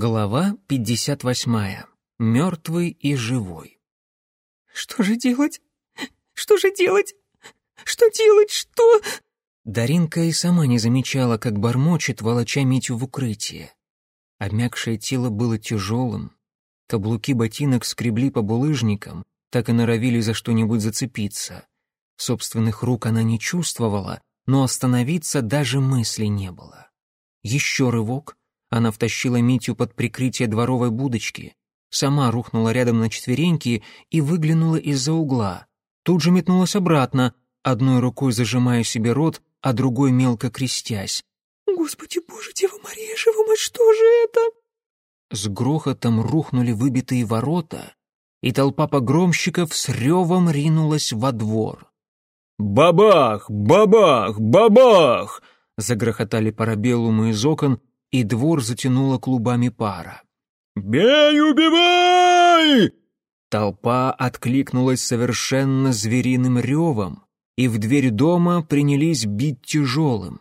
Глава 58. Мертвый и живой. «Что же делать? Что же делать? Что делать? Что?» Даринка и сама не замечала, как бормочет, волоча Митю в укрытие. Обмякшее тело было тяжелым. Каблуки ботинок скребли по булыжникам, так и норовили за что-нибудь зацепиться. Собственных рук она не чувствовала, но остановиться даже мысли не было. Еще рывок, она втащила Митю под прикрытие дворовой будочки, сама рухнула рядом на четвереньки и выглянула из-за угла. Тут же метнулась обратно, одной рукой зажимая себе рот, а другой мелко крестясь. «Господи Боже, Дева Мария, жива мать, что же это?» С грохотом рухнули выбитые ворота, и толпа погромщиков с ревом ринулась во двор. «Бабах! Бабах! Бабах!» Загрохотали парабеллумы из окон, и двор затянуло клубами пара. «Бей, убивай!» Толпа откликнулась совершенно звериным ревом, и в дверь дома принялись бить тяжелым.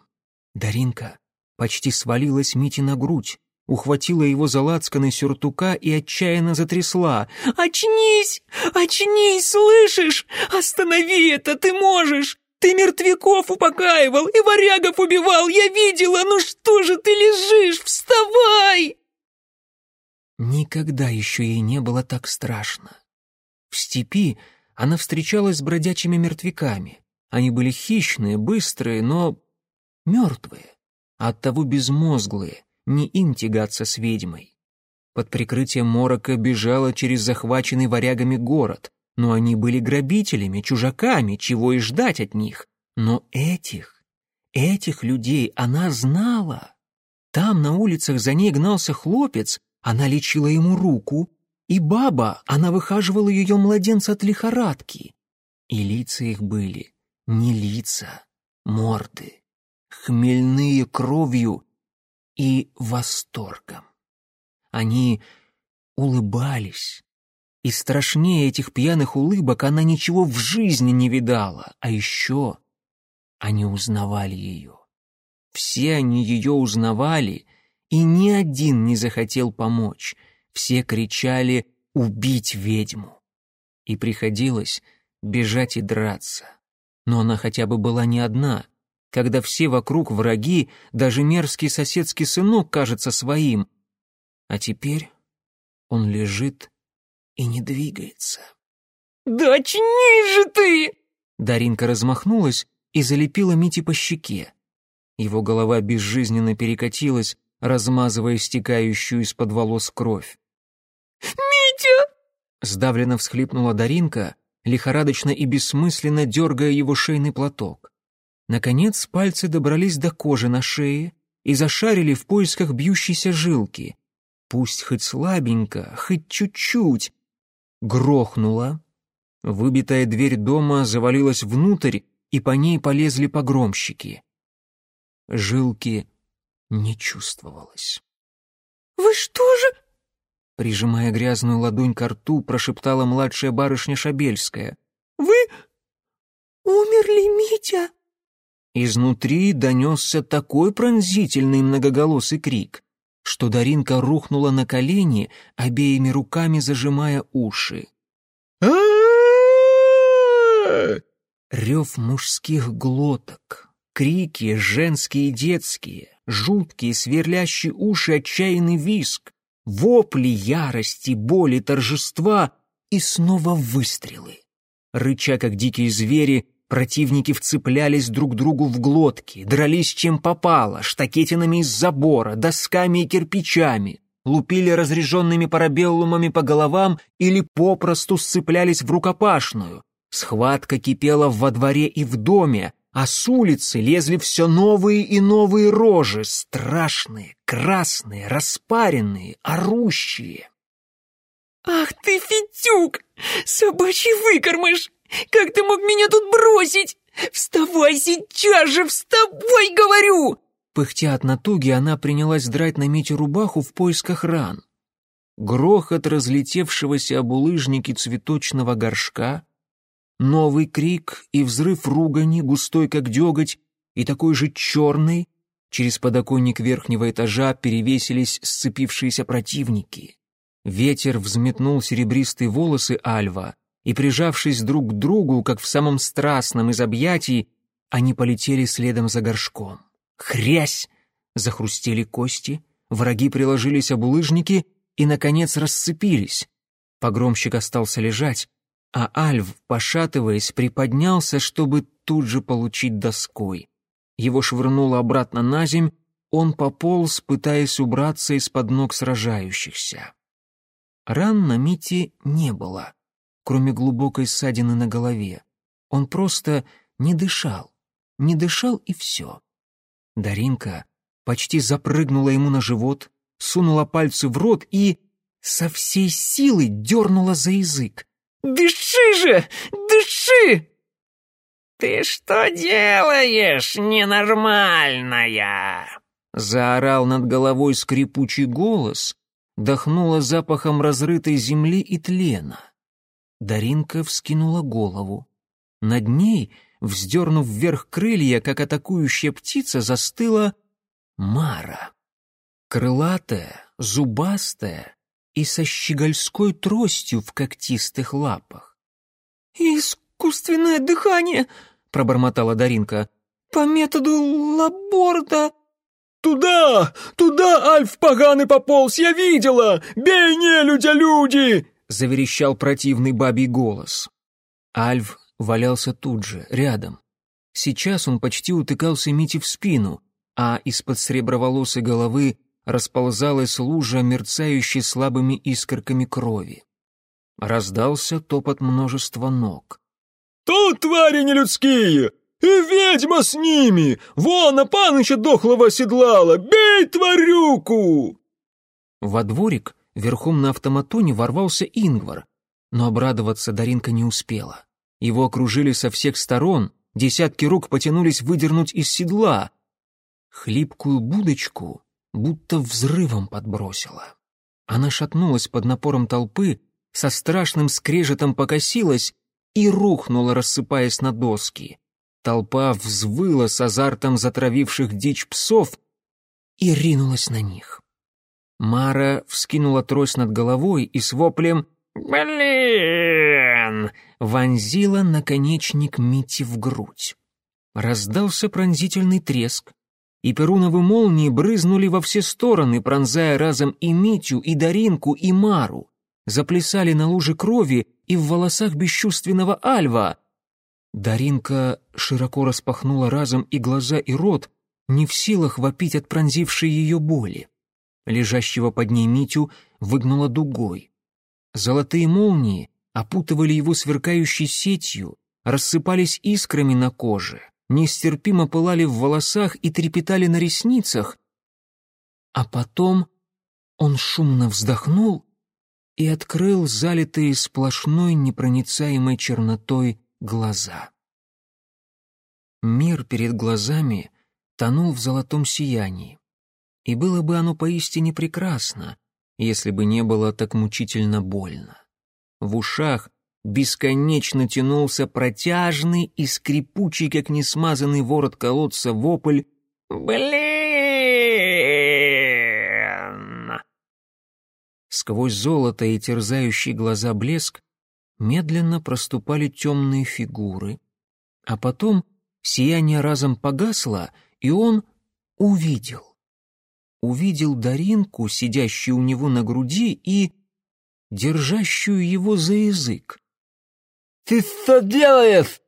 Даринка почти свалилась Мите на грудь, ухватила его за лацканы сюртука и отчаянно затрясла. «Очнись! Очнись, слышишь? Останови это, ты можешь! Ты мертвяков упокаивал и варягов убивал, я видела, ну что же ты лежишь, вставай!» Никогда еще ей не было так страшно. В степи она встречалась с бродячими мертвяками. Они были хищные, быстрые, но мертвые, а оттого безмозглые, не им тягаться с ведьмой. Под прикрытием морока бежала через захваченный варягами город, но они были грабителями, чужаками, чего и ждать от них. Но этих, этих людей она знала. Там на улицах за ней гнался хлопец, она лечила ему руку, и баба, она выхаживала ее младенца от лихорадки. И лица их были не лица, морды, хмельные кровью и восторгом. Они улыбались, и страшнее этих пьяных улыбок она ничего в жизни не видала. А еще они узнавали ее. Все они ее узнавали, и ни один не захотел помочь. Все кричали «убить ведьму!» И приходилось бежать и драться. Но она хотя бы была не одна. Когда все вокруг враги, даже мерзкий соседский сынок кажется своим. А теперь он лежит и не двигается. «Да очнись же ты!» Даринка размахнулась и залепила Мити по щеке. Его голова безжизненно перекатилась, размазывая стекающую из-под волос кровь. «Митя!» Сдавленно всхлипнула Даринка, лихорадочно и бессмысленно дергая его шейный платок. Наконец пальцы добрались до кожи на шее и зашарили в поисках бьющейся жилки. Пусть хоть слабенько, хоть чуть-чуть, грохнула. Выбитая дверь дома завалилась внутрь, и по ней полезли погромщики. Жилки не чувствовалось. «Вы что же...» Прижимая грязную ладонь к рту, прошептала младшая барышня Шабельская. «Вы умерли, Митя?» Изнутри донесся такой пронзительный многоголосый крик, что Даринка рухнула на колени, обеими руками зажимая уши. Рев мужских глоток, крики женские и детские, жуткие сверлящие уши отчаянный виск, вопли ярости, боли, торжества и снова выстрелы. Рыча, как дикие звери, Противники вцеплялись друг другу в глотки, дрались чем попало, штакетинами из забора, досками и кирпичами, лупили разряженными парабеллумами по головам или попросту сцеплялись в рукопашную. Схватка кипела во дворе и в доме, а с улицы лезли все новые и новые рожи, страшные, красные, распаренные, орущие. «Ах ты, Фитюк! Собачий выкормыш! Как ты мог меня тут бросить? Вставай сейчас же, вставай, говорю!» Пыхтя от натуги, она принялась драть на Мите рубаху в поисках ран. Грохот разлетевшегося об улыжники цветочного горшка, новый крик и взрыв ругани, густой как деготь, и такой же черный, Через подоконник верхнего этажа перевесились сцепившиеся противники. Ветер взметнул серебристые волосы Альва, и, прижавшись друг к другу, как в самом страстном из объятий, они полетели следом за горшком. Хрясь! Захрустели кости, враги приложились об улыжники и, наконец, расцепились. Погромщик остался лежать, а Альв, пошатываясь, приподнялся, чтобы тут же получить доской. Его швырнуло обратно на земь, он пополз, пытаясь убраться из-под ног сражающихся. Ран на Мите не было, кроме глубокой ссадины на голове. Он просто не дышал, не дышал и все. Даринка почти запрыгнула ему на живот, сунула пальцы в рот и со всей силы дернула за язык. «Дыши же! Дыши!» «Ты что делаешь, ненормальная?» Заорал над головой скрипучий голос, дохнуло запахом разрытой земли и тлена. Даринка вскинула голову. Над ней, вздернув вверх крылья, как атакующая птица, застыла Мара. Крылатая, зубастая и со щегольской тростью в когтистых лапах. «Искусственное дыхание!» — пробормотала Даринка. «По методу Лаборда...» «Туда! Туда, Альф поганый пополз! Я видела! Бей нелюдя, люди!» — заверещал противный бабий голос. Альф валялся тут же, рядом. Сейчас он почти утыкался Мите в спину, а из-под среброволосой головы расползалась лужа, мерцающей слабыми искорками крови. Раздался топот множества ног. «Тут твари нелюдские! И ведьма с ними! Вон, а паныча дохлого оседлала! Бей тварюку!» Во дворик верхом на автоматоне ворвался Ингвар, но обрадоваться Даринка не успела. Его окружили со всех сторон, десятки рук потянулись выдернуть из седла. Хлипкую будочку будто взрывом подбросила. Она шатнулась под напором толпы, со страшным скрежетом покосилась и рухнула, рассыпаясь на доски. Толпа взвыла с азартом затравивших дичь псов и ринулась на них. Мара вскинула трость над головой и с воплем «Блин!» вонзила наконечник Мити в грудь. Раздался пронзительный треск, и перуновые молнии брызнули во все стороны, пронзая разом и Митю, и Даринку, и Мару. Заплясали на луже крови и в волосах бесчувственного Альва. Даринка широко распахнула разом и глаза, и рот, не в силах вопить от пронзившей ее боли. Лежащего под ней Митю выгнула дугой. Золотые молнии опутывали его сверкающей сетью, рассыпались искрами на коже, нестерпимо пылали в волосах и трепетали на ресницах. А потом он шумно вздохнул и открыл залитые сплошной непроницаемой чернотой глаза. Мир перед глазами тонул в золотом сиянии, и было бы оно поистине прекрасно, если бы не было так мучительно больно. В ушах бесконечно тянулся протяжный и скрипучий, как несмазанный ворот колодца, вопль «Блин!». Сквозь золото и терзающий глаза блеск медленно проступали темные фигуры, а потом сияние разом погасло, и он увидел. Увидел Даринку, сидящую у него на груди, и держащую его за язык. «Ты что делаешь?»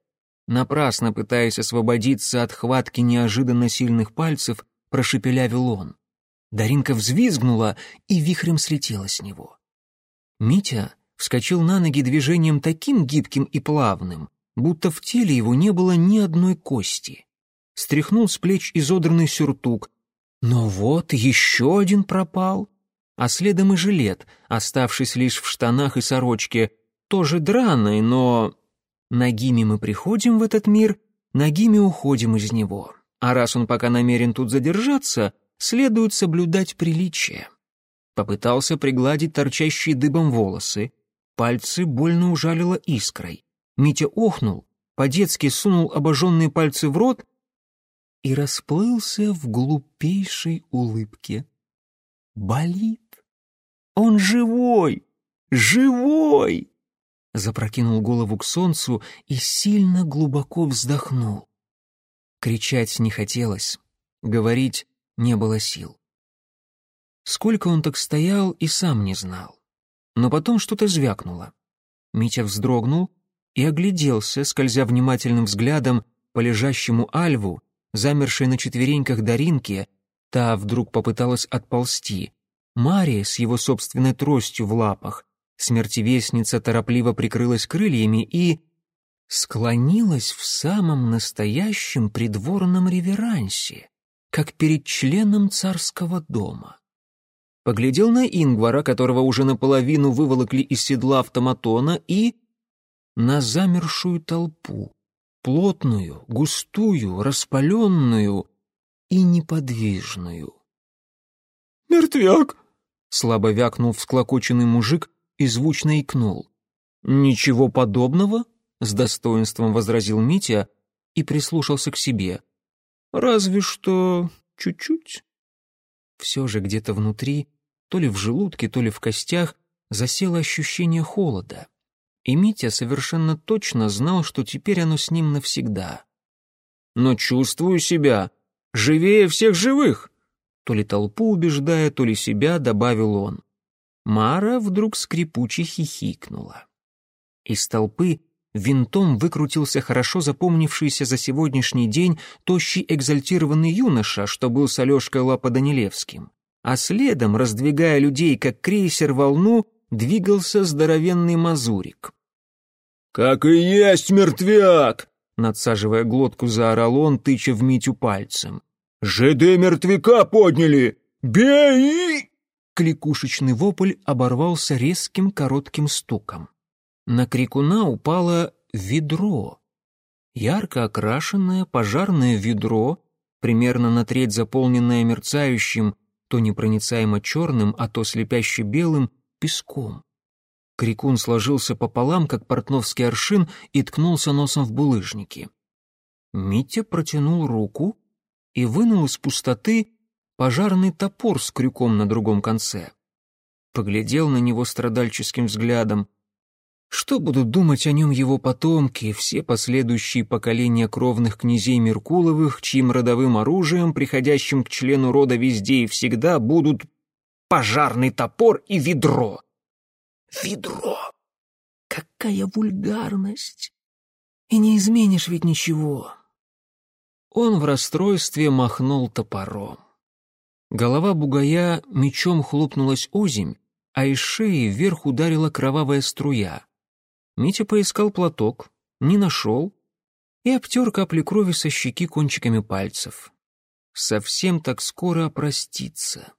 Напрасно пытаясь освободиться от хватки неожиданно сильных пальцев, прошепелявил он. Даринка взвизгнула и вихрем слетела с него. Митя вскочил на ноги движением таким гибким и плавным, будто в теле его не было ни одной кости. Стряхнул с плеч изодранный сюртук. Но вот еще один пропал. А следом и жилет, оставшись лишь в штанах и сорочке, тоже драной, но... Нагими мы приходим в этот мир, нагими уходим из него. А раз он пока намерен тут задержаться, следует соблюдать приличие. Попытался пригладить торчащие дыбом волосы. Пальцы больно ужалило искрой. Митя охнул, по-детски сунул обожженные пальцы в рот и расплылся в глупейшей улыбке. «Болит! Он живой! Живой!» Запрокинул голову к солнцу и сильно глубоко вздохнул. Кричать не хотелось, говорить не было сил. Сколько он так стоял и сам не знал. Но потом что-то звякнуло. Митя вздрогнул и огляделся, скользя внимательным взглядом по лежащему альву, замершей на четвереньках Даринке, та вдруг попыталась отползти. Мария с его собственной тростью в лапах, смертевестница торопливо прикрылась крыльями и склонилась в самом настоящем придворном реверансе, как перед членом царского дома. Поглядел на Ингвара, которого уже наполовину выволокли из седла автоматона, и на замершую толпу, плотную, густую, распаленную и неподвижную. «Мертвяк!» — слабо вякнул всклокоченный мужик и звучно икнул. «Ничего подобного?» — с достоинством возразил Митя и прислушался к себе. «Разве что чуть-чуть». Все же где-то внутри, то ли в желудке, то ли в костях, засело ощущение холода и Митя совершенно точно знал, что теперь оно с ним навсегда. «Но чувствую себя живее всех живых!» То ли толпу убеждая, то ли себя, добавил он. Мара вдруг скрипуче хихикнула. Из толпы винтом выкрутился хорошо запомнившийся за сегодняшний день тощий экзальтированный юноша, что был с Алешкой Лапа-Данилевским. А следом, раздвигая людей, как крейсер волну, двигался здоровенный мазурик. «Как и есть мертвяк!» Надсаживая глотку, заорал он, тыча в Митю пальцем. «Жиды мертвяка подняли! Бей!» Кликушечный вопль оборвался резким коротким стуком. На крикуна упало ведро. Ярко окрашенное пожарное ведро, примерно на треть заполненное мерцающим, то непроницаемо черным, а то слепяще белым, песком. Крикун сложился пополам, как портновский аршин, и ткнулся носом в булыжники. Митя протянул руку и вынул из пустоты пожарный топор с крюком на другом конце. Поглядел на него страдальческим взглядом. Что будут думать о нем его потомки, все последующие поколения кровных князей Меркуловых, чьим родовым оружием, приходящим к члену рода везде и всегда, будут пожарный топор и ведро? Ведро! Какая вульгарность! И не изменишь ведь ничего. Он в расстройстве махнул топором. Голова бугая мечом хлопнулась озимь, а из шеи вверх ударила кровавая струя. Митя поискал платок, не нашел и обтер капли крови со щеки кончиками пальцев. Совсем так скоро опроститься.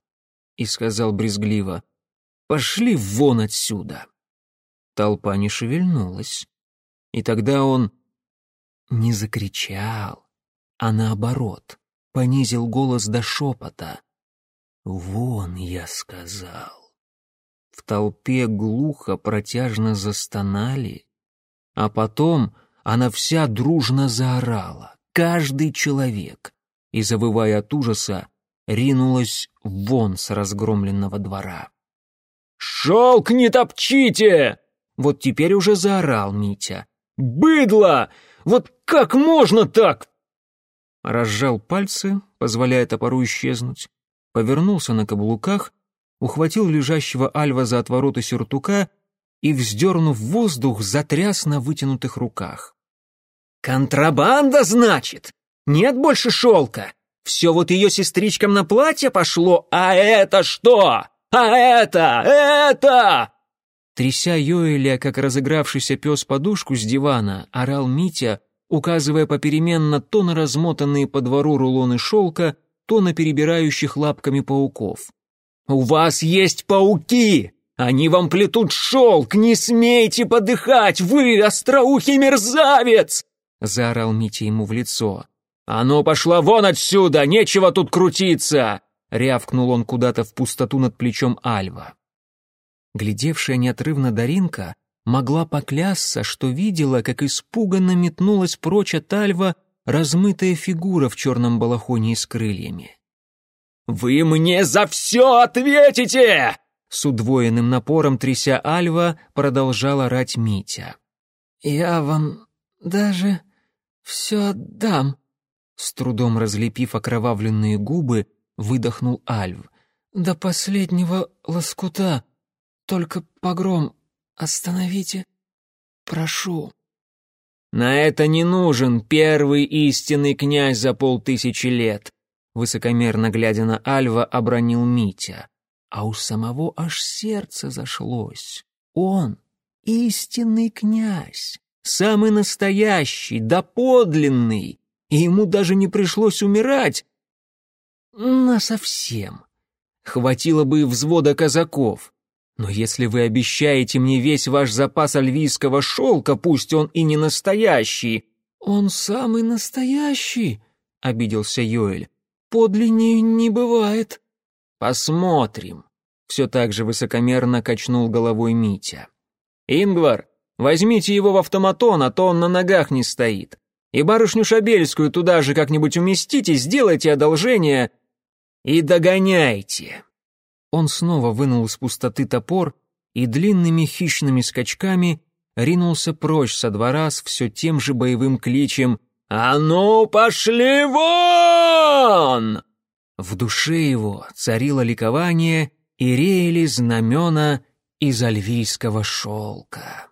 И сказал брезгливо, Пошли вон отсюда!» Толпа не шевельнулась. И тогда он не закричал, а наоборот, понизил голос до шепота. «Вон, я сказал». В толпе глухо, протяжно застонали, а потом она вся дружно заорала, каждый человек, и, завывая от ужаса, ринулась вон с разгромленного двора. «Шелк не топчите!» Вот теперь уже заорал Митя. «Быдло! Вот как можно так?» Разжал пальцы, позволяя топору исчезнуть, повернулся на каблуках, ухватил лежащего Альва за отвороты сюртука и, вздернув воздух, затряс на вытянутых руках. «Контрабанда, значит? Нет больше шелка? Все вот ее сестричкам на платье пошло, а это что? «А это! Это!» Тряся Йоэля, как разыгравшийся пес подушку с дивана, орал Митя, указывая попеременно то на размотанные по двору рулоны шелка, то на перебирающих лапками пауков. «У вас есть пауки! Они вам плетут шелк! Не смейте подыхать! Вы остроухий мерзавец!» — заорал Митя ему в лицо. «А ну, пошла вон отсюда! Нечего тут крутиться! — рявкнул он куда-то в пустоту над плечом Альва. Глядевшая неотрывно Даринка могла поклясться, что видела, как испуганно метнулась прочь от Альва размытая фигура в черном балахоне с крыльями. «Вы мне за все ответите!» С удвоенным напором тряся Альва продолжал орать Митя. «Я вам даже все отдам», — с трудом разлепив окровавленные губы, выдохнул Альв. «До последнего лоскута. Только погром остановите. Прошу». «На это не нужен первый истинный князь за полтысячи лет», высокомерно глядя на Альва, обронил Митя. А у самого аж сердце зашлось. Он — истинный князь, самый настоящий, да подлинный, и ему даже не пришлось умирать. Насовсем. Хватило бы взвода казаков. Но если вы обещаете мне весь ваш запас альвийского шелка, пусть он и не настоящий... Он самый настоящий, — обиделся Йоэль. Подлиннее не бывает. Посмотрим. Все так же высокомерно качнул головой Митя. Ингвар, возьмите его в автоматон, а то он на ногах не стоит. И барышню Шабельскую туда же как-нибудь уместите, сделайте одолжение и догоняйте. Он снова вынул из пустоты топор и длинными хищными скачками ринулся прочь со двора с все тем же боевым кличем «А ну, пошли вон!» В душе его царило ликование и реяли знамена из альвийского шелка.